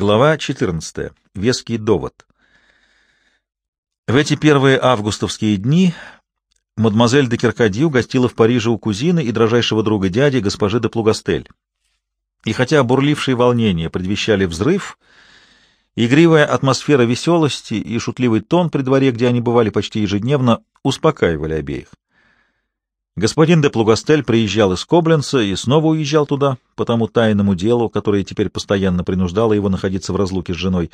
Глава 14. Веский довод. В эти первые августовские дни мадемуазель де Керкадью гостила в Париже у кузины и дрожайшего друга дяди, госпожи де Плугастель. И хотя бурлившие волнения предвещали взрыв, игривая атмосфера веселости и шутливый тон при дворе, где они бывали почти ежедневно, успокаивали обеих. Господин де Плугастель приезжал из Кобленца и снова уезжал туда, по тому тайному делу, которое теперь постоянно принуждало его находиться в разлуке с женой.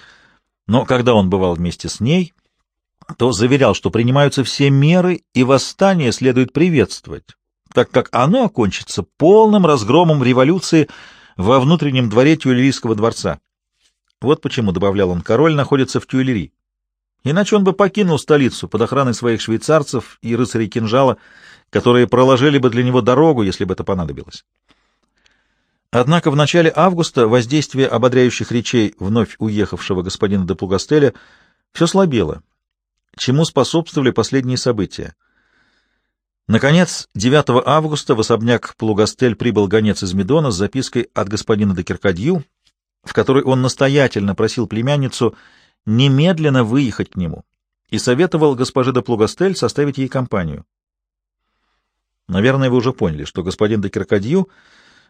Но когда он бывал вместе с ней, то заверял, что принимаются все меры, и восстание следует приветствовать, так как оно окончится полным разгромом революции во внутреннем дворе Тюильрийского дворца. Вот почему, добавлял он, король находится в Тюильри. Иначе он бы покинул столицу под охраной своих швейцарцев и рыцарей кинжала, которые проложили бы для него дорогу, если бы это понадобилось. Однако в начале августа воздействие ободряющих речей вновь уехавшего господина де Плугастеля все слабело, чему способствовали последние события. Наконец, 9 августа в особняк Плугастель прибыл гонец из Медона с запиской от господина де Киркадью, в которой он настоятельно просил племянницу немедленно выехать к нему и советовал госпоже де Плугастель составить ей компанию. Наверное, вы уже поняли, что господин де Киркадью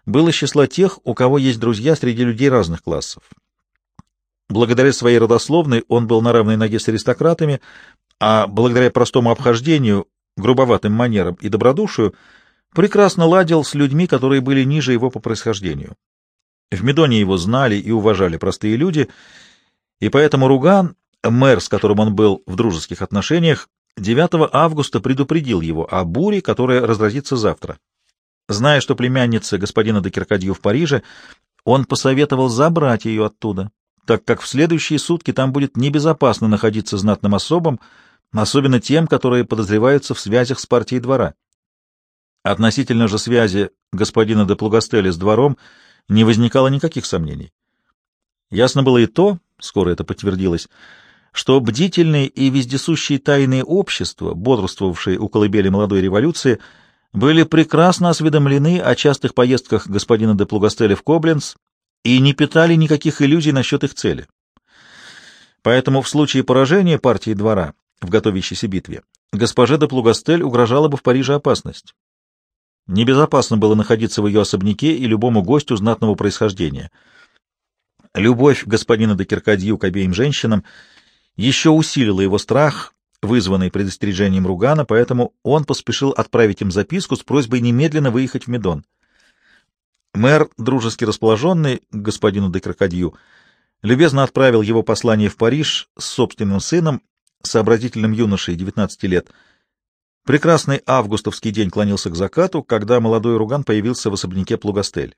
был из числа тех, у кого есть друзья среди людей разных классов. Благодаря своей родословной он был на равной ноге с аристократами, а благодаря простому обхождению, грубоватым манерам и добродушию прекрасно ладил с людьми, которые были ниже его по происхождению. В Медоне его знали и уважали простые люди, и поэтому Руган, мэр, с которым он был в дружеских отношениях, 9 августа предупредил его о буре, которая разразится завтра. Зная, что племянница господина де Киркадью в Париже, он посоветовал забрать ее оттуда, так как в следующие сутки там будет небезопасно находиться знатным особам, особенно тем, которые подозреваются в связях с партией двора. Относительно же связи господина де Плугастеля с двором не возникало никаких сомнений. Ясно было и то, скоро это подтвердилось, что бдительные и вездесущие тайные общества, бодрствовавшие у колыбели молодой революции, были прекрасно осведомлены о частых поездках господина де Плугастеля в Кобленц и не питали никаких иллюзий насчет их цели. Поэтому в случае поражения партии двора в готовящейся битве госпоже де Плугастель угрожала бы в Париже опасность. Небезопасно было находиться в ее особняке и любому гостю знатного происхождения. Любовь господина де Киркадью к обеим женщинам — еще усилило его страх, вызванный предостережением Ругана, поэтому он поспешил отправить им записку с просьбой немедленно выехать в Медон. Мэр, дружески расположенный к господину де Крокодью, любезно отправил его послание в Париж с собственным сыном, сообразительным юношей 19 лет. Прекрасный августовский день клонился к закату, когда молодой Руган появился в особняке Плугастель.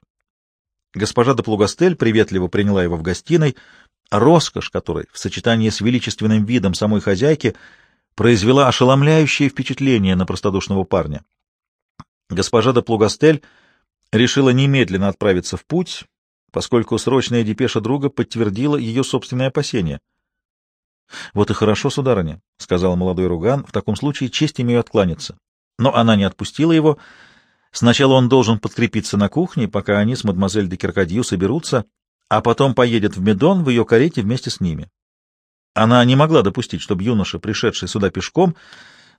Госпожа де Плугастель приветливо приняла его в гостиной, роскошь которой в сочетании с величественным видом самой хозяйки произвела ошеломляющее впечатление на простодушного парня. Госпожа де Плугастель решила немедленно отправиться в путь, поскольку срочная депеша друга подтвердила ее собственные опасения. — Вот и хорошо, сударыня, — сказал молодой Руган, — в таком случае честь имею откланяться. Но она не отпустила его. Сначала он должен подкрепиться на кухне, пока они с мадемуазель де Киркадью соберутся, а потом поедет в Медон в ее карете вместе с ними. Она не могла допустить, чтобы юноша, пришедший сюда пешком,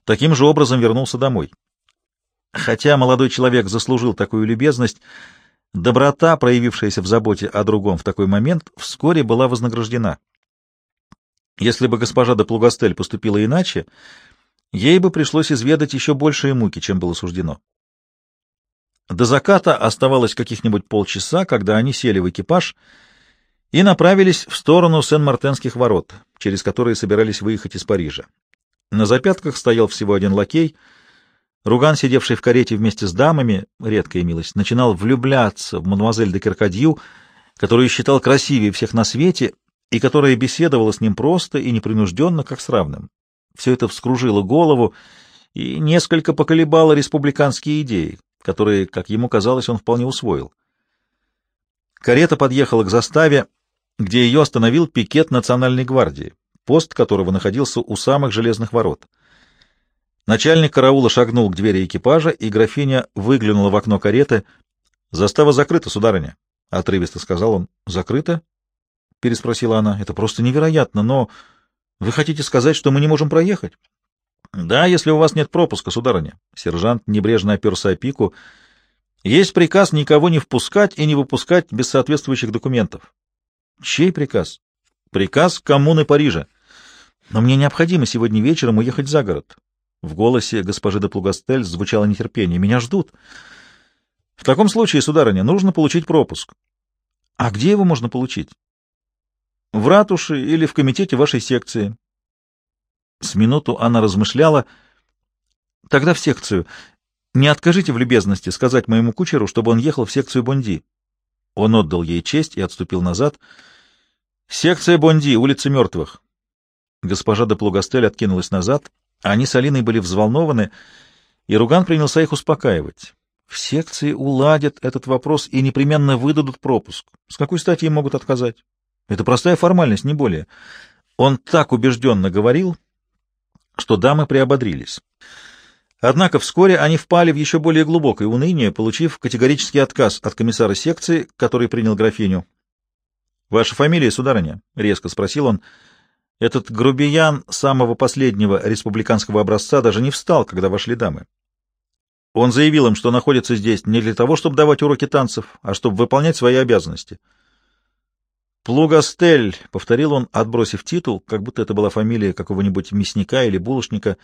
таким же образом вернулся домой. Хотя молодой человек заслужил такую любезность, доброта, проявившаяся в заботе о другом в такой момент, вскоре была вознаграждена. Если бы госпожа де Плугастель поступила иначе, ей бы пришлось изведать еще большие муки, чем было суждено. До заката оставалось каких-нибудь полчаса, когда они сели в экипаж и направились в сторону Сен-Мартенских ворот, через которые собирались выехать из Парижа. На запятках стоял всего один лакей. Руган, сидевший в карете вместе с дамами, редкая милость, начинал влюбляться в мадемуазель де Керкадью, которую считал красивее всех на свете и которая беседовала с ним просто и непринужденно, как с равным. Все это вскружило голову и несколько поколебало республиканские идеи, которые, как ему казалось, он вполне усвоил. Карета подъехала к заставе, где ее остановил пикет Национальной гвардии, пост которого находился у самых железных ворот. Начальник караула шагнул к двери экипажа, и графиня выглянула в окно кареты. — Застава закрыта, сударыня, — отрывисто сказал он. — Закрыта? — переспросила она. — Это просто невероятно, но вы хотите сказать, что мы не можем проехать? — Да, если у вас нет пропуска, сударыня. Сержант небрежно оперся о пику. — Есть приказ никого не впускать и не выпускать без соответствующих документов. — Чей приказ? — Приказ коммуны Парижа. — Но мне необходимо сегодня вечером уехать за город. В голосе госпожи де Плугастель звучало нетерпение. — Меня ждут. — В таком случае, сударыня, нужно получить пропуск. — А где его можно получить? — В ратуше или в комитете вашей секции. С минуту она размышляла. — Тогда в секцию. Не откажите в любезности сказать моему кучеру, чтобы он ехал в секцию Бонди. Он отдал ей честь и отступил назад. — Секция Бонди, улица мертвых. Госпожа де Плугастель откинулась назад. Они с Алиной были взволнованы, и Руган принялся их успокаивать. В секции уладят этот вопрос и непременно выдадут пропуск. С какой стати им могут отказать? Это простая формальность, не более. Он так убежденно говорил, что дамы приободрились. Однако вскоре они впали в еще более глубокое уныние, получив категорический отказ от комиссара секции, который принял графиню. — Ваша фамилия, сударыня? — резко спросил он. Этот грубиян самого последнего республиканского образца даже не встал, когда вошли дамы. Он заявил им, что находится здесь не для того, чтобы давать уроки танцев, а чтобы выполнять свои обязанности — «Плугастель», — повторил он, отбросив титул, как будто это была фамилия какого-нибудь мясника или булочника.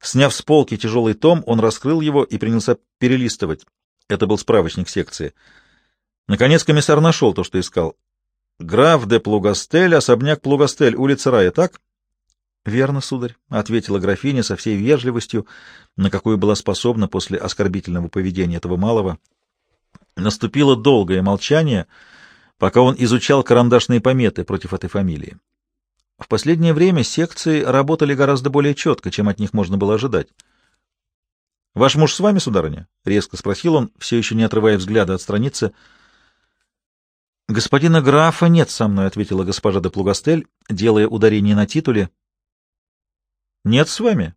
Сняв с полки тяжелый том, он раскрыл его и принялся перелистывать. Это был справочник секции. Наконец комиссар нашел то, что искал. «Граф де Плугастель, особняк Плугастель, улица Рая, так?» «Верно, сударь», — ответила графиня со всей вежливостью, на какую была способна после оскорбительного поведения этого малого. Наступило долгое молчание — пока он изучал карандашные пометы против этой фамилии. В последнее время секции работали гораздо более четко, чем от них можно было ожидать. — Ваш муж с вами, сударыня? — резко спросил он, все еще не отрывая взгляда от страницы. — Господина графа нет со мной, — ответила госпожа де Плугастель, делая ударение на титуле. — Нет с вами?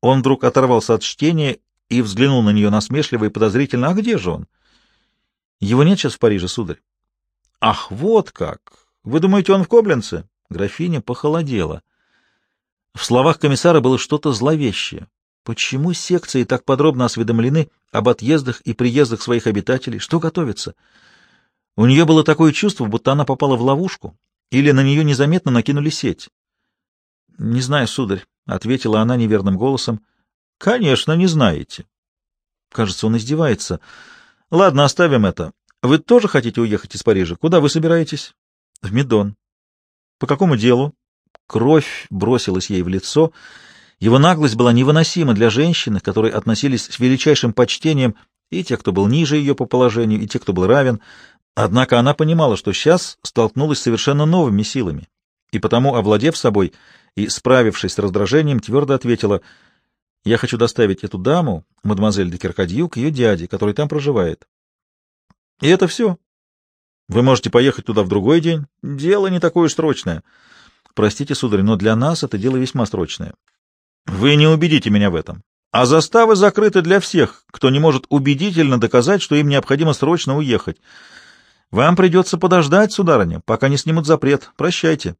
Он вдруг оторвался от чтения и взглянул на нее насмешливо и подозрительно. — А где же он? — Его нет сейчас в Париже, сударь. Ах, вот как! Вы думаете, он в Кобленце? Графиня похолодела. В словах комиссара было что-то зловещее. Почему секции так подробно осведомлены об отъездах и приездах своих обитателей? Что готовится? У нее было такое чувство, будто она попала в ловушку, или на нее незаметно накинули сеть. — Не знаю, сударь, — ответила она неверным голосом. — Конечно, не знаете. Кажется, он издевается. — Ладно, оставим это. Вы тоже хотите уехать из Парижа? Куда вы собираетесь? В Медон. По какому делу? Кровь бросилась ей в лицо. Его наглость была невыносима для женщины, к которой относились с величайшим почтением и те, кто был ниже ее по положению, и те, кто был равен. Однако она понимала, что сейчас столкнулась с совершенно новыми силами, и потому, овладев собой и справившись с раздражением, твердо ответила «Я хочу доставить эту даму, мадемуазель де Керкадью, к ее дяде, который там проживает. И это все. Вы можете поехать туда в другой день. Дело не такое срочное. Простите, сударь, но для нас это дело весьма срочное. Вы не убедите меня в этом. А заставы закрыты для всех, кто не может убедительно доказать, что им необходимо срочно уехать. Вам придется подождать, сударыня, пока не снимут запрет. Прощайте.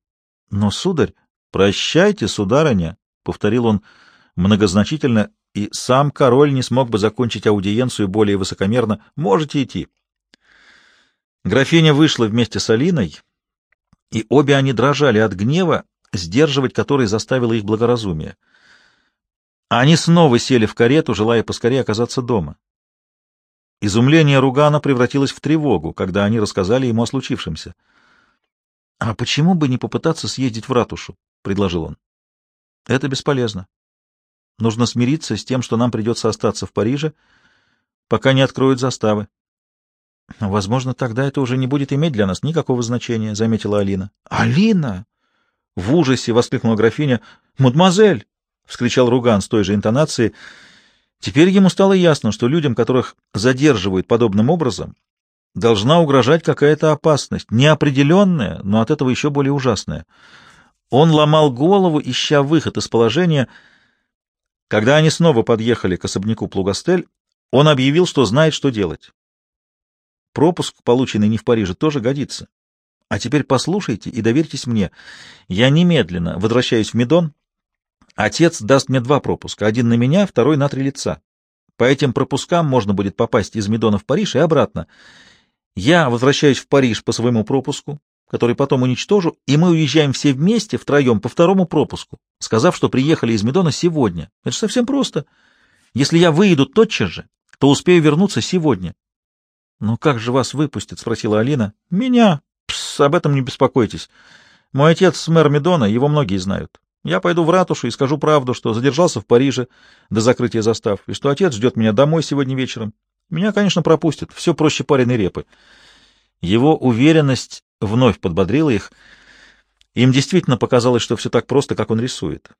Но, сударь, прощайте, сударыня, — повторил он многозначительно, и сам король не смог бы закончить аудиенцию более высокомерно. Можете идти. Графиня вышла вместе с Алиной, и обе они дрожали от гнева, сдерживать который заставило их благоразумие. Они снова сели в карету, желая поскорее оказаться дома. Изумление Ругана превратилось в тревогу, когда они рассказали ему о случившемся. — А почему бы не попытаться съездить в ратушу? — предложил он. — Это бесполезно. Нужно смириться с тем, что нам придется остаться в Париже, пока не откроют заставы. — Возможно, тогда это уже не будет иметь для нас никакого значения, — заметила Алина. — Алина! — в ужасе воскликнула графиня. — Мадемуазель! — вскричал Руган с той же интонацией. Теперь ему стало ясно, что людям, которых задерживают подобным образом, должна угрожать какая-то опасность, неопределенная, но от этого еще более ужасная. Он ломал голову, ища выход из положения. Когда они снова подъехали к особняку Плугастель, он объявил, что знает, что делать. Пропуск, полученный не в Париже, тоже годится. А теперь послушайте и доверьтесь мне. Я немедленно возвращаюсь в Медон. Отец даст мне два пропуска. Один на меня, второй на три лица. По этим пропускам можно будет попасть из Медона в Париж и обратно. Я возвращаюсь в Париж по своему пропуску, который потом уничтожу, и мы уезжаем все вместе, втроем, по второму пропуску, сказав, что приехали из Медона сегодня. Это же совсем просто. Если я выйду тотчас же, то успею вернуться сегодня. — Ну как же вас выпустят? — спросила Алина. — Меня. Пс, об этом не беспокойтесь. Мой отец мэр Медона, его многие знают. Я пойду в ратушу и скажу правду, что задержался в Париже до закрытия застав, и что отец ждет меня домой сегодня вечером. Меня, конечно, пропустят. Все проще пареной репы. Его уверенность вновь подбодрила их. Им действительно показалось, что все так просто, как он рисует.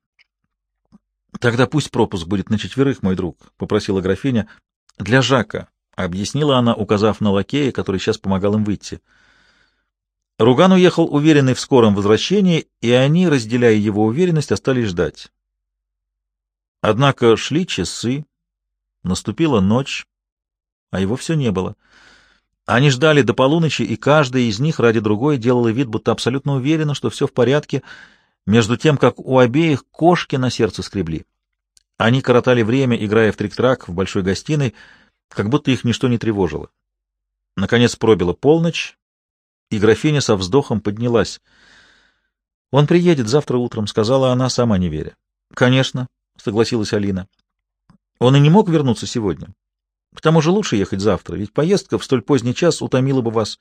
— Тогда пусть пропуск будет на четверых, мой друг, — попросила графиня. — Для Жака, — объяснила она, указав на лакея, который сейчас помогал им выйти. Руган уехал уверенный в скором возвращении, и они, разделяя его уверенность, остались ждать. Однако шли часы, наступила ночь, а его все не было — они ждали до полуночи, и каждая из них ради другой делала вид, будто абсолютно уверена, что все в порядке, между тем, как у обеих кошки на сердце скребли. Они коротали время, играя в трик-трак в большой гостиной, как будто их ничто не тревожило. Наконец пробила полночь, и графиня со вздохом поднялась. «Он приедет завтра утром», — сказала она, сама не веря. «Конечно», — согласилась Алина. «Он и не мог вернуться сегодня. К тому же лучше ехать завтра, ведь поездка в столь поздний час утомила бы вас.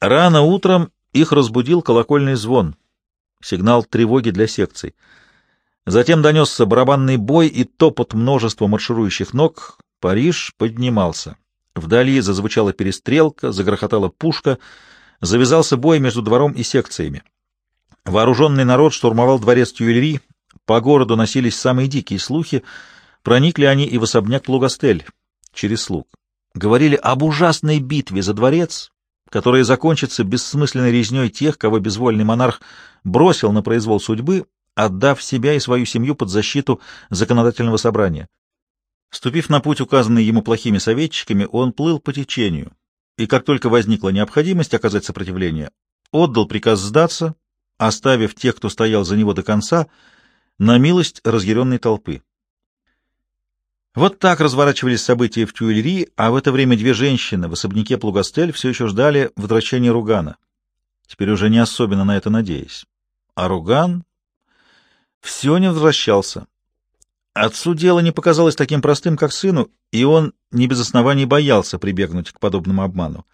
Рано утром их разбудил колокольный звон, сигнал тревоги для секций. Затем донесся барабанный бой и топот множества марширующих ног. Париж поднимался. Вдали зазвучала перестрелка, загрохотала пушка, завязался бой между двором и секциями. Вооруженный народ штурмовал дворец Тюильри, по городу носились самые дикие слухи — Проникли они и в особняк Плугастель через слуг. Говорили об ужасной битве за дворец, которая закончится бессмысленной резней тех, кого безвольный монарх бросил на произвол судьбы, отдав себя и свою семью под защиту законодательного собрания. Ступив на путь, указанный ему плохими советчиками, он плыл по течению, и как только возникла необходимость оказать сопротивление, отдал приказ сдаться, оставив тех, кто стоял за него до конца, на милость разъяренной толпы. Вот так разворачивались события в Тюильри, а в это время две женщины в особняке Плугастель все еще ждали возвращения Ругана. Теперь уже не особенно на это надеясь. А Руган все не возвращался. Отцу дело не показалось таким простым, как сыну, и он не без оснований боялся прибегнуть к подобному обману.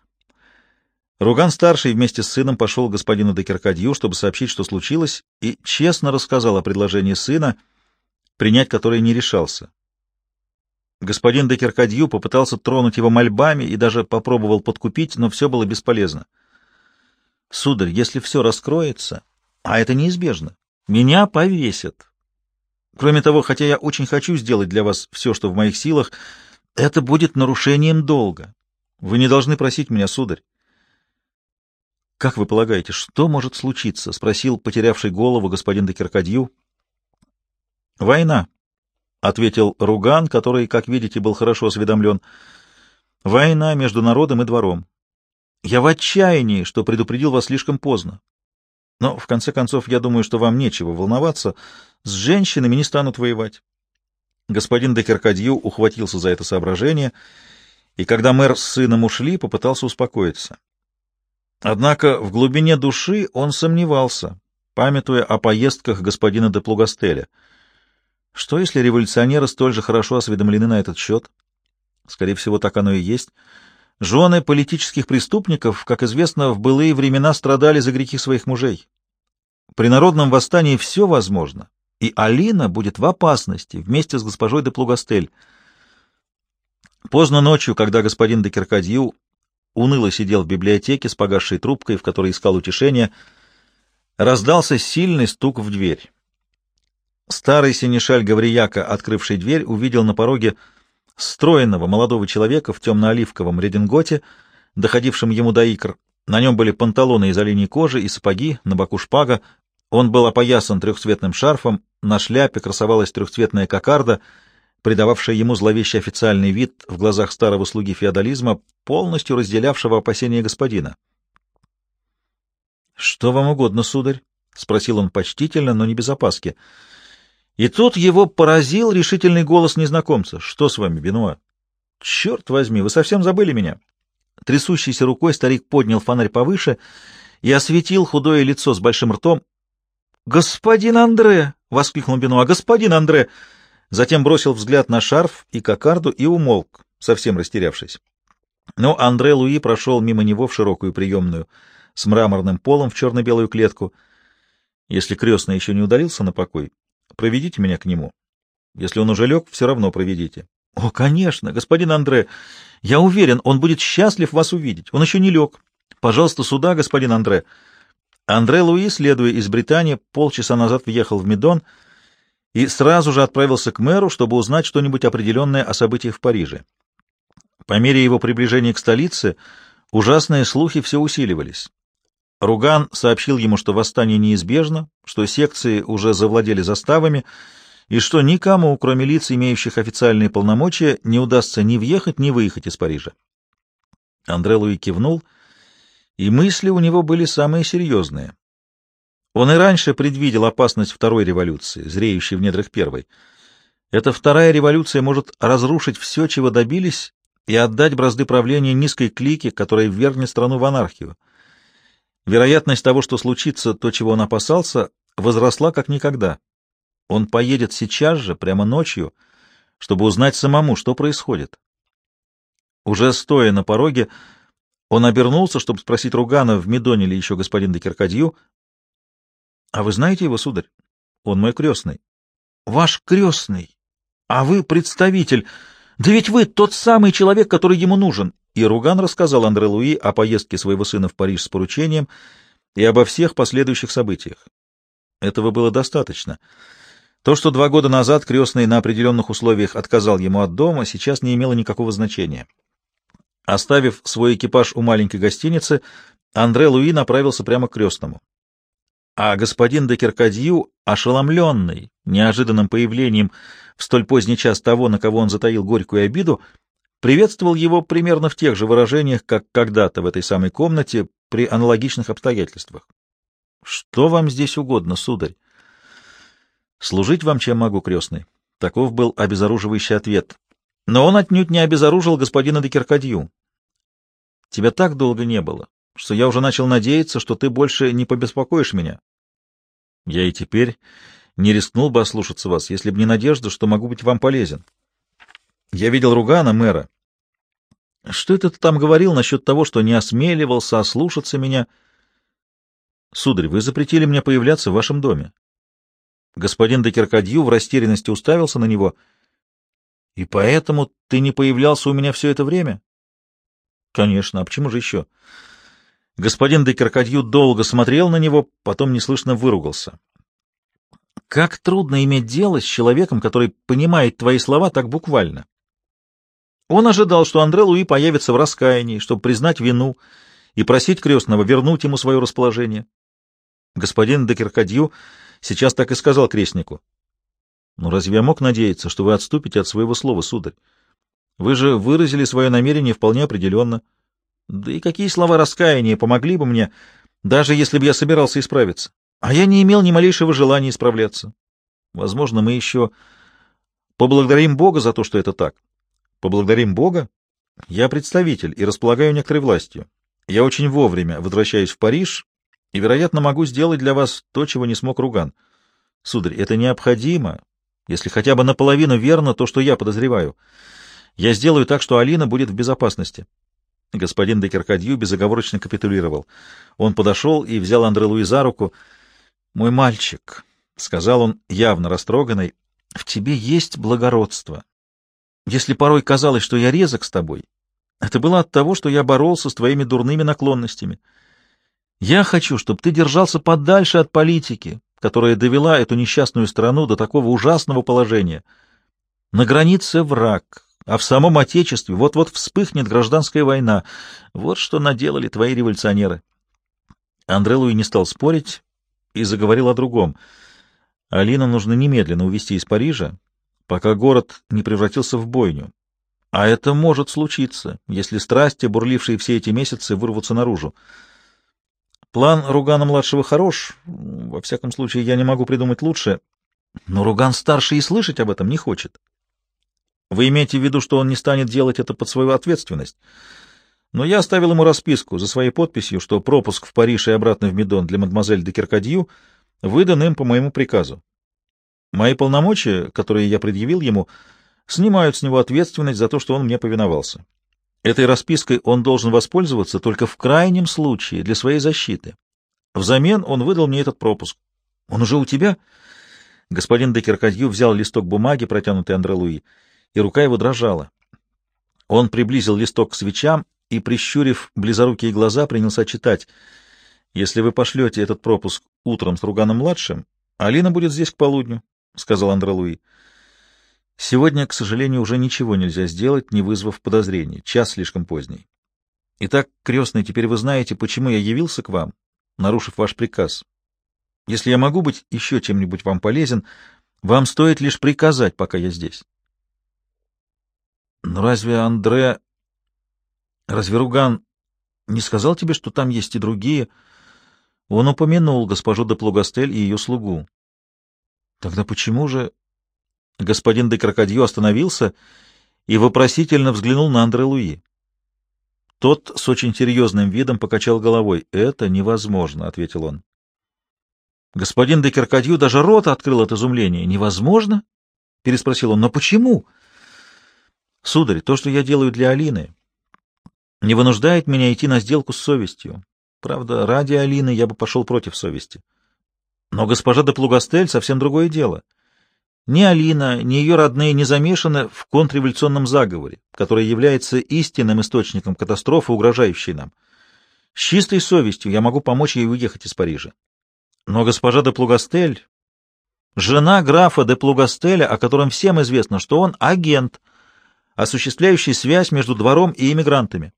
Руган-старший вместе с сыном пошел к господину Декеркадью, чтобы сообщить, что случилось, и честно рассказал о предложении сына, принять которое не решался. Господин де Киркадью попытался тронуть его мольбами и даже попробовал подкупить, но все было бесполезно. «Сударь, если все раскроется, а это неизбежно, меня повесят. Кроме того, хотя я очень хочу сделать для вас все, что в моих силах, это будет нарушением долга. Вы не должны просить меня, сударь. — Как вы полагаете, что может случиться? — спросил потерявший голову господин де Война, — ответил Руган, который, как видите, был хорошо осведомлен. — Война между народом и двором. Я в отчаянии, что предупредил вас слишком поздно. Но, в конце концов, я думаю, что вам нечего волноваться. С женщинами не станут воевать. Господин Декеркадью ухватился за это соображение, и когда мэр с сыном ушли, попытался успокоиться. Однако в глубине души он сомневался, памятуя о поездках господина де Плугастеля — что, если революционеры столь же хорошо осведомлены на этот счет? Скорее всего, так оно и есть. Жены политических преступников, как известно, в былые времена страдали за грехи своих мужей. При народном восстании все возможно, и Алина будет в опасности вместе с госпожой де Плугастель. Поздно ночью, когда господин де Киркадью уныло сидел в библиотеке с погасшей трубкой, в которой искал утешения, раздался сильный стук в дверь. Старый синешаль Гаврияка, открывший дверь, увидел на пороге стройного молодого человека в темно-оливковом рединготе, доходившем ему до икр. На нем были панталоны из оленей кожи и сапоги, на боку шпага. Он был опоясан трехцветным шарфом, на шляпе красовалась трехцветная кокарда, придававшая ему зловещий официальный вид в глазах старого слуги феодализма, полностью разделявшего опасения господина. Что вам угодно, сударь? — спросил он почтительно, но не без опаски. И тут его поразил решительный голос незнакомца. — Что с вами, Бенуа? — Черт возьми, вы совсем забыли меня. Трясущейся рукой старик поднял фонарь повыше и осветил худое лицо с большим ртом. — Господин Андре! — воскликнул Бенуа. — Господин Андре! Затем бросил взгляд на шарф и кокарду и умолк, совсем растерявшись. Но Андре Луи прошел мимо него в широкую приемную с мраморным полом в черно-белую клетку. Если крестный еще не удалился на покой, проведите меня к нему. Если он уже лег, все равно проведите. — О, конечно, господин Андре. Я уверен, он будет счастлив вас увидеть. Он еще не лег. Пожалуйста, сюда, господин Андре. Андре Луи, следуя из Британии, полчаса назад въехал в Медон и сразу же отправился к мэру, чтобы узнать что-нибудь определенное о событиях в Париже. По мере его приближения к столице ужасные слухи все усиливались. Руган сообщил ему, что восстание неизбежно, что секции уже завладели заставами, и что никому, кроме лиц, имеющих официальные полномочия, не удастся ни въехать, ни выехать из Парижа. Андре Луи кивнул, и мысли у него были самые серьезные. Он и раньше предвидел опасность второй революции, зреющей в недрах первой. Эта вторая революция может разрушить все, чего добились, и отдать бразды правления низкой клике, которая ввергнет страну в анархию. Вероятность того, что случится то, чего он опасался, возросла как никогда. Он поедет сейчас же, прямо ночью, чтобы узнать самому, что происходит. Уже стоя на пороге, он обернулся, чтобы спросить Ругана, в Медоне ли еще господин де Киркадью. — А вы знаете его, сударь? Он мой крестный. — Ваш крестный? А вы представитель... Да ведь вы тот самый человек, который ему нужен. И Руган рассказал Андре Луи о поездке своего сына в Париж с поручением и обо всех последующих событиях. Этого было достаточно. То, что два года назад крестный на определенных условиях отказал ему от дома, сейчас не имело никакого значения. Оставив свой экипаж у маленькой гостиницы, Андре Луи направился прямо к крестному. А господин де Киркадью, ошеломленный неожиданным появлением в столь поздний час того, на кого он затаил горькую обиду, приветствовал его примерно в тех же выражениях, как когда-то в этой самой комнате при аналогичных обстоятельствах. — Что вам здесь угодно, сударь? — Служить вам чем могу, крестный. Таков был обезоруживающий ответ. Но он отнюдь не обезоружил господина де Киркадью. — Тебя так долго не было, что я уже начал надеяться, что ты больше не побеспокоишь меня. Я и теперь не рискнул бы ослушаться вас, если бы не надежда, что могу быть вам полезен. Я видел Ругана, мэра. Что это ты там говорил насчет того, что не осмеливался ослушаться меня? Сударь, вы запретили мне появляться в вашем доме. Господин де Киркадью в растерянности уставился на него. И поэтому ты не появлялся у меня все это время? Конечно, а почему же еще? Господин де Киркадью долго смотрел на него, потом неслышно выругался. Как трудно иметь дело с человеком, который понимает твои слова так буквально. Он ожидал, что Андре Луи появится в раскаянии, чтобы признать вину и просить крестного вернуть ему свое расположение. Господин де Киркадью сейчас так и сказал крестнику. — Ну разве я мог надеяться, что вы отступите от своего слова, сударь? Вы же выразили свое намерение вполне определенно. Да и какие слова раскаяния помогли бы мне, даже если бы я собирался исправиться? А я не имел ни малейшего желания исправляться. Возможно, мы еще поблагодарим Бога за то, что это так. Поблагодарим Бога? Я представитель и располагаю некоторой властью. Я очень вовремя возвращаюсь в Париж и, вероятно, могу сделать для вас то, чего не смог Руган. Сударь, это необходимо, если хотя бы наполовину верно то, что я подозреваю. Я сделаю так, что Алина будет в безопасности. Господин де Керкадью безоговорочно капитулировал. Он подошел и взял Андре Луи за руку. «Мой мальчик», — сказал он, явно растроганный, — «в тебе есть благородство. Если порой казалось, что я резок с тобой, это было от того, что я боролся с твоими дурными наклонностями. Я хочу, чтобы ты держался подальше от политики, которая довела эту несчастную страну до такого ужасного положения. На границе враг, а в самом Отечестве вот-вот вспыхнет гражданская война. Вот что наделали твои революционеры. Андре Луи не стал спорить и заговорил о другом. Алину нужно немедленно увезти из Парижа, пока город не превратился в бойню. А это может случиться, если страсти, бурлившие все эти месяцы, вырвутся наружу. План Ругана-младшего хорош. Во всяком случае, я не могу придумать лучше. Но Руган-старший и слышать об этом не хочет. Вы имеете в виду, что он не станет делать это под свою ответственность? Но я оставил ему расписку за своей подписью, что пропуск в Париж и обратно в Медон для мадемуазель де Киркадью выдан им по моему приказу. Мои полномочия, которые я предъявил ему, снимают с него ответственность за то, что он мне повиновался. Этой распиской он должен воспользоваться только в крайнем случае для своей защиты. Взамен он выдал мне этот пропуск. Он уже у тебя? Господин де Киркадью взял листок бумаги, протянутый Андре Луи, и рука его дрожала. Он приблизил листок к свечам и, прищурив близорукие глаза, принялся читать. «Если вы пошлете этот пропуск утром с Руганом-младшим, Алина будет здесь к полудню», — сказал Андре Луи. Сегодня, к сожалению, уже ничего нельзя сделать, не вызвав подозрений. Час слишком поздний. Итак, крестный, теперь вы знаете, почему я явился к вам, нарушив ваш приказ. Если я могу быть еще чем-нибудь вам полезен, вам стоит лишь приказать, пока я здесь. Но разве Андре... Разве Руган не сказал тебе, что там есть и другие? Он упомянул госпожу де Плугастель и ее слугу. Тогда почему же... Господин де Крокодье остановился и вопросительно взглянул на Андре Луи. Тот с очень серьезным видом покачал головой. «Это невозможно», — ответил он. Господин де Крокодью даже рот открыл от изумления. «Невозможно?» — переспросил он. «Но почему?» «Сударь, то, что я делаю для Алины, не вынуждает меня идти на сделку с совестью. Правда, ради Алины я бы пошел против совести. Но госпожа де Плугастель совсем другое дело. Ни Алина, ни ее родные не замешаны в контрреволюционном заговоре, который является истинным источником катастрофы, угрожающей нам. С чистой совестью я могу помочь ей уехать из Парижа. Но госпожа де Плугастель, жена графа де Плугастеля, о котором всем известно, что он агент, осуществляющий связь между двором и иммигрантами.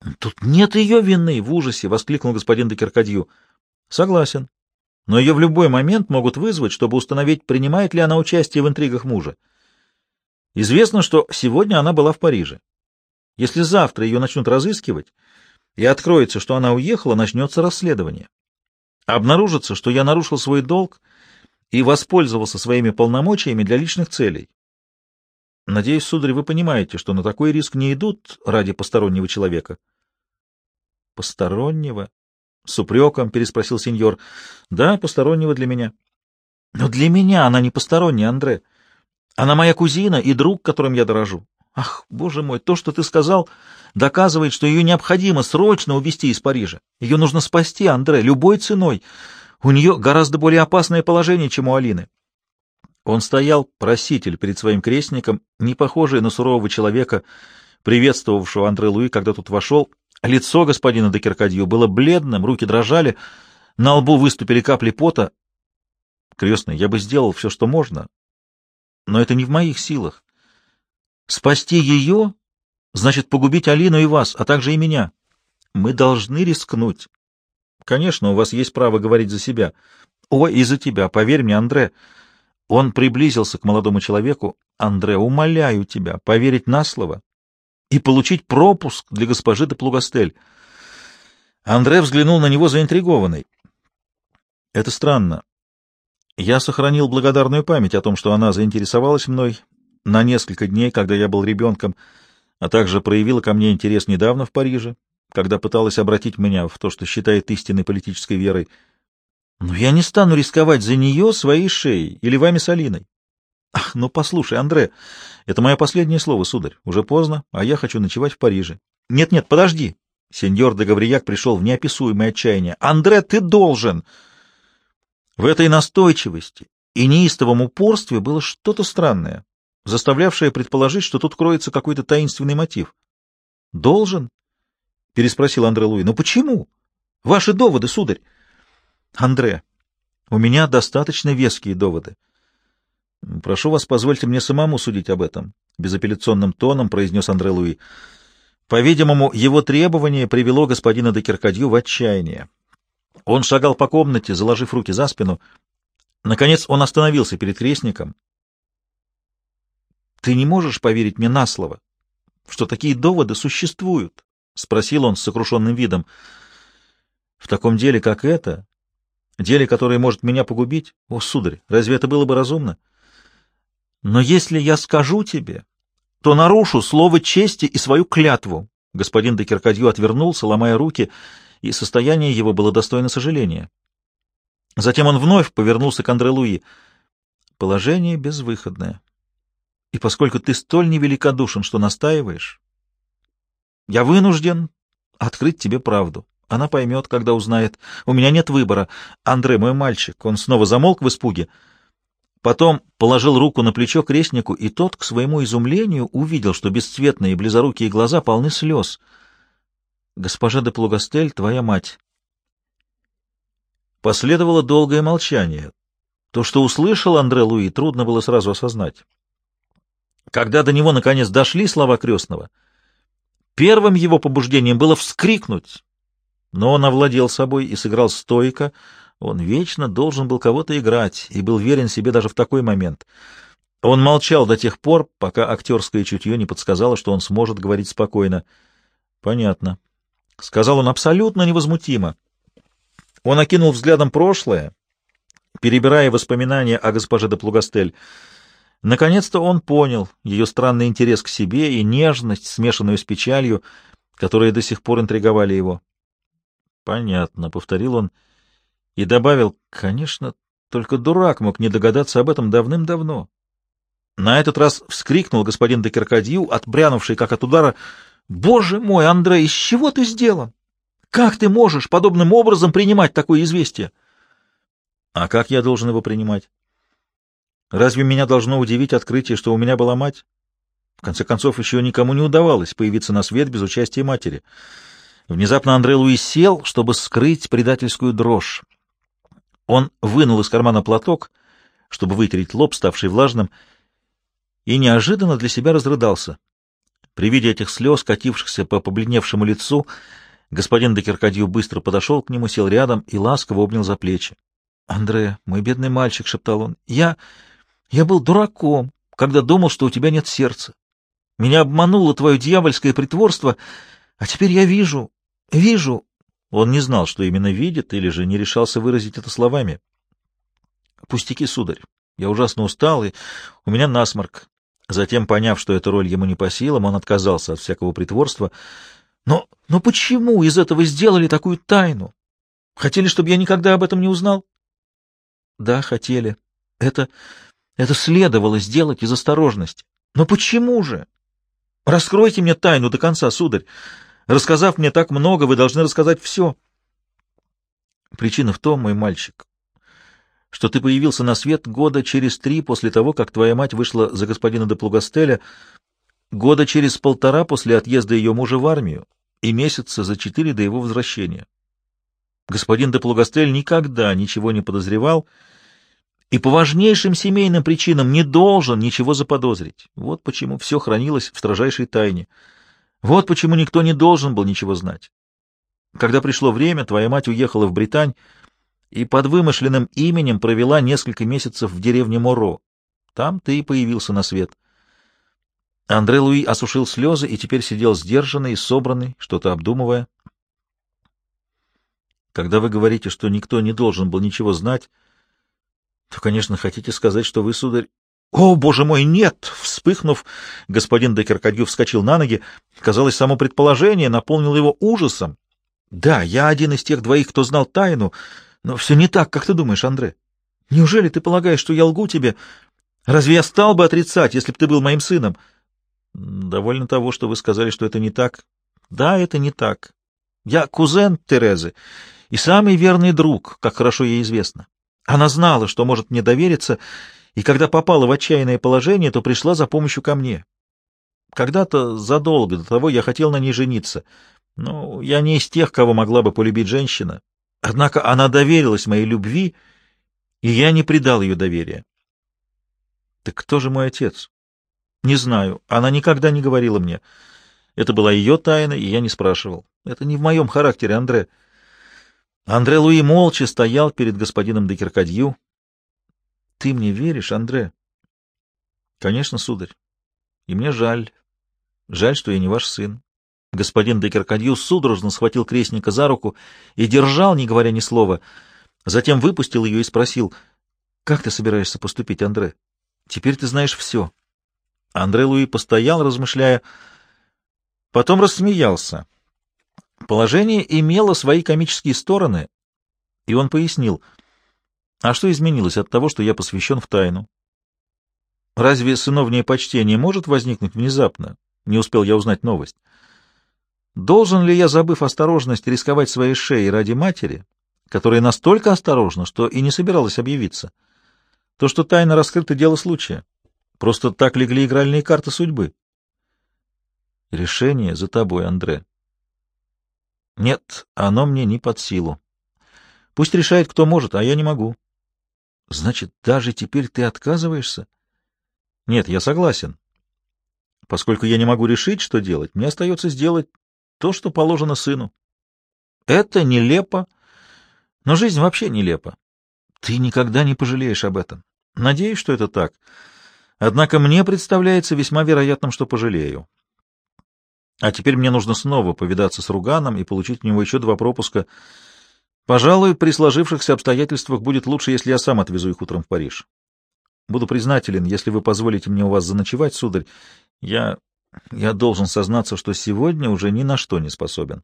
— Тут нет ее вины! — в ужасе воскликнул господин де Киркадью. — Согласен но ее в любой момент могут вызвать, чтобы установить, принимает ли она участие в интригах мужа. Известно, что сегодня она была в Париже. Если завтра ее начнут разыскивать, и откроется, что она уехала, начнется расследование. Обнаружится, что я нарушил свой долг и воспользовался своими полномочиями для личных целей. Надеюсь, сударь, вы понимаете, что на такой риск не идут ради постороннего человека. Постороннего? — с упреком переспросил сеньор. — Да, постороннего для меня. — Но для меня она не посторонняя, Андре. Она моя кузина и друг, которым я дорожу. Ах, боже мой, то, что ты сказал, доказывает, что ее необходимо срочно увезти из Парижа. Ее нужно спасти, Андре, любой ценой. У нее гораздо более опасное положение, чем у Алины. Он стоял, проситель перед своим крестником, не похожий на сурового человека, приветствовавшего Андре Луи, когда тут вошел, Лицо господина де Киркадью было бледным, руки дрожали, на лбу выступили капли пота. Крестный, я бы сделал все, что можно, но это не в моих силах. Спасти ее значит погубить Алину и вас, а также и меня. Мы должны рискнуть. Конечно, у вас есть право говорить за себя. О, и за тебя, поверь мне, Андре. Он приблизился к молодому человеку. Андре, умоляю тебя, поверить на слово и получить пропуск для госпожи де Плугастель. Андре взглянул на него заинтригованный. Это странно. Я сохранил благодарную память о том, что она заинтересовалась мной на несколько дней, когда я был ребенком, а также проявила ко мне интерес недавно в Париже, когда пыталась обратить меня в то, что считает истинной политической верой. Но я не стану рисковать за нее своей шеей или вами с Алиной. Ах, ну послушай, Андре, это мое последнее слово, сударь. Уже поздно, а я хочу ночевать в Париже. Нет-нет, подожди. Сеньор де Гаврияк пришел в неописуемое отчаяние. Андре, ты должен! В этой настойчивости и неистовом упорстве было что-то странное, заставлявшее предположить, что тут кроется какой-то таинственный мотив. «Должен?» — переспросил Андре Луи. «Но почему? Ваши доводы, сударь!» «Андре, у меня достаточно веские доводы. — Прошу вас, позвольте мне самому судить об этом, — безапелляционным тоном произнес Андре Луи. По-видимому, его требование привело господина де Киркадью в отчаяние. Он шагал по комнате, заложив руки за спину. Наконец он остановился перед крестником. — Ты не можешь поверить мне на слово, что такие доводы существуют? — спросил он с сокрушенным видом. В таком деле, как это, деле, которое может меня погубить, о, сударь, разве это было бы разумно? Но если я скажу тебе, то нарушу слово чести и свою клятву. Господин де Киркадью отвернулся, ломая руки, и состояние его было достойно сожаления. Затем он вновь повернулся к Андре Луи. Положение безвыходное. И поскольку ты столь невеликодушен, что настаиваешь, я вынужден открыть тебе правду. Она поймет, когда узнает. У меня нет выбора. Андре, мой мальчик, он снова замолк в испуге. Потом положил руку на плечо крестнику, и тот, к своему изумлению, увидел, что бесцветные близорукие глаза полны слез. «Госпожа де Плугастель, твоя мать». Последовало долгое молчание. То, что услышал Андре Луи, трудно было сразу осознать. Когда до него, наконец, дошли слова крестного, первым его побуждением было вскрикнуть, но он овладел собой и сыграл стойко, он вечно должен был кого-то играть и был верен себе даже в такой момент. Он молчал до тех пор, пока актерское чутье не подсказало, что он сможет говорить спокойно. «Понятно», — сказал он абсолютно невозмутимо. Он окинул взглядом прошлое, перебирая воспоминания о госпоже де Плугастель. Наконец-то он понял ее странный интерес к себе и нежность, смешанную с печалью, которые до сих пор интриговали его. «Понятно», — повторил он, — и добавил, конечно, только дурак мог не догадаться об этом давным-давно. На этот раз вскрикнул господин де отбрянувший как от удара, «Боже мой, Андрей, из чего ты сделан? Как ты можешь подобным образом принимать такое известие?» «А как я должен его принимать? Разве меня должно удивить открытие, что у меня была мать? В конце концов, еще никому не удавалось появиться на свет без участия матери». Внезапно Андрей Луи сел, чтобы скрыть предательскую дрожь. Он вынул из кармана платок, чтобы вытереть лоб, ставший влажным, и неожиданно для себя разрыдался. При виде этих слез, катившихся по побледневшему лицу, господин Декеркадью быстро подошел к нему, сел рядом и ласково обнял за плечи. — Андре, мой бедный мальчик, — шептал он, — я... я был дураком, когда думал, что у тебя нет сердца. Меня обмануло твое дьявольское притворство, а теперь я вижу, вижу, он не знал, что именно видит, или же не решался выразить это словами. «Пустяки, сударь. Я ужасно устал, и у меня насморк». Затем, поняв, что эта роль ему не по силам, он отказался от всякого притворства. «Но, но почему из этого сделали такую тайну? Хотели, чтобы я никогда об этом не узнал?» «Да, хотели. Это, это следовало сделать из осторожности. Но почему же? Раскройте мне тайну до конца, сударь. Рассказав мне так много, вы должны рассказать все. Причина в том, мой мальчик, что ты появился на свет года через три после того, как твоя мать вышла за господина де Плугастеля, года через полтора после отъезда ее мужа в армию и месяца за четыре до его возвращения. Господин де Плугастель никогда ничего не подозревал и по важнейшим семейным причинам не должен ничего заподозрить. Вот почему все хранилось в строжайшей тайне — вот почему никто не должен был ничего знать. Когда пришло время, твоя мать уехала в Британь и под вымышленным именем провела несколько месяцев в деревне Моро. Там ты и появился на свет. Андре Луи осушил слезы и теперь сидел сдержанный и собранный, что-то обдумывая. Когда вы говорите, что никто не должен был ничего знать, то, конечно, хотите сказать, что вы, сударь, «О, боже мой, нет!» Вспыхнув, господин де вскочил на ноги. Казалось, само предположение наполнило его ужасом. «Да, я один из тех двоих, кто знал тайну, но все не так, как ты думаешь, Андре. Неужели ты полагаешь, что я лгу тебе? Разве я стал бы отрицать, если бы ты был моим сыном?» «Довольно того, что вы сказали, что это не так». «Да, это не так. Я кузен Терезы и самый верный друг, как хорошо ей известно. Она знала, что может мне довериться, — и когда попала в отчаянное положение, то пришла за помощью ко мне. Когда-то задолго до того я хотел на ней жениться, но я не из тех, кого могла бы полюбить женщина. Однако она доверилась моей любви, и я не предал ее доверия. Так кто же мой отец? Не знаю. Она никогда не говорила мне. Это была ее тайна, и я не спрашивал. Это не в моем характере, Андре. Андре Луи молча стоял перед господином де Киркадью, ты мне веришь, Андре? Конечно, сударь. И мне жаль. Жаль, что я не ваш сын. Господин Декеркадью судорожно схватил крестника за руку и держал, не говоря ни слова. Затем выпустил ее и спросил, «Как ты собираешься поступить, Андре? Теперь ты знаешь все». Андре Луи постоял, размышляя, потом рассмеялся. Положение имело свои комические стороны, и он пояснил, «А что изменилось от того, что я посвящен в тайну? Разве сыновнее почтение может возникнуть внезапно? Не успел я узнать новость. Должен ли я, забыв осторожность, рисковать своей шеей ради матери, которая настолько осторожна, что и не собиралась объявиться? То, что тайна раскрыта, дело случая. Просто так легли игральные карты судьбы. Решение за тобой, Андре. Нет, оно мне не под силу. Пусть решает, кто может, а я не могу. Значит, даже теперь ты отказываешься? Нет, я согласен. Поскольку я не могу решить, что делать, мне остается сделать то, что положено сыну. Это нелепо, но жизнь вообще нелепа. Ты никогда не пожалеешь об этом. Надеюсь, что это так. Однако мне представляется весьма вероятным, что пожалею. А теперь мне нужно снова повидаться с Руганом и получить у него еще два пропуска. Пожалуй, при сложившихся обстоятельствах будет лучше, если я сам отвезу их утром в Париж. Буду признателен, если вы позволите мне у вас заночевать, сударь. Я... я должен сознаться, что сегодня уже ни на что не способен.